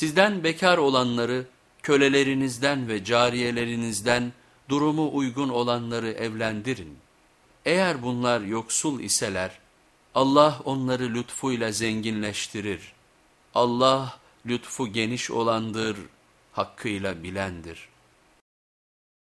Sizden bekar olanları, kölelerinizden ve cariyelerinizden durumu uygun olanları evlendirin. Eğer bunlar yoksul iseler, Allah onları lütfuyla zenginleştirir. Allah lütfu geniş olandır, hakkıyla bilendir.''